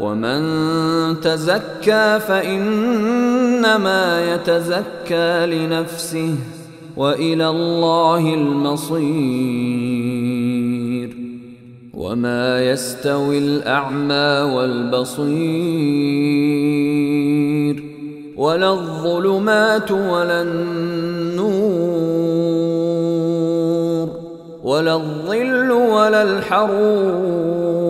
ومن تزكى فإنما يتزكى لنفسه وإلى الله المصير. وما يستوي الأعمى والبصير. ولا الظلمات ولا النور. ولا الظل ولا الحرور.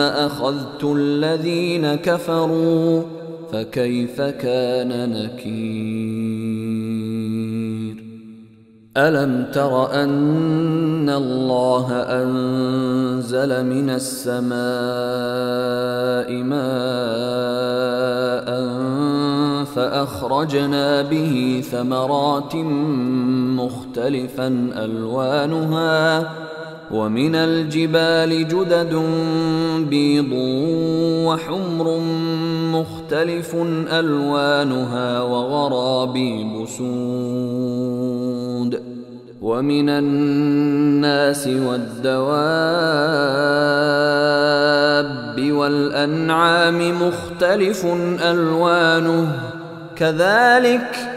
أخذت الذين كفروا فكيف كان نكير؟ ألم تر أن الله أنزل من السماء ماء فأخرجنا به ثمرات مختلفا ألوانها ومن الجبال جدد بيض وحمر مختلف ألوانها وغرابيب سود. ومن الناس والدواب والأنعام مختلف ألوانه. كذلك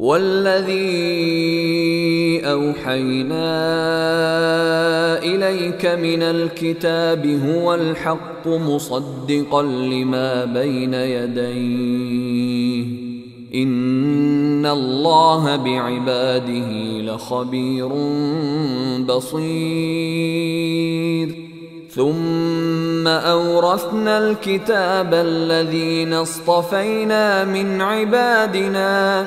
والذي أوحينا إليك من الكتاب هو الحق مصدقا لما بين يديه. إن الله بعباده لخبير بصير. ثم أورثنا الكتاب الذين اصطفينا من عبادنا.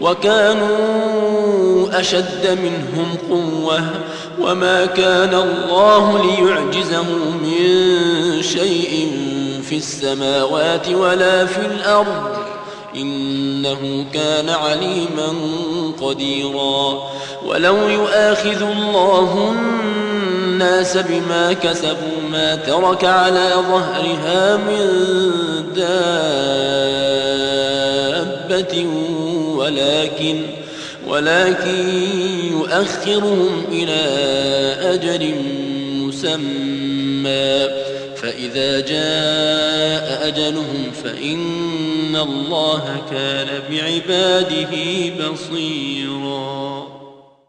وكانوا أشد منهم قوة وما كان الله ليعجزه من شيء في السماوات ولا في الأرض. إنه كان عليما قديرا. ولو يؤاخذ الله الناس بما كسبوا ما ترك على ظهرها من دابة ولكن ولكن يؤخرهم إلى أجل مسمى. فإذا جاء أجلهم فإن الله كان بعباده بصيراً.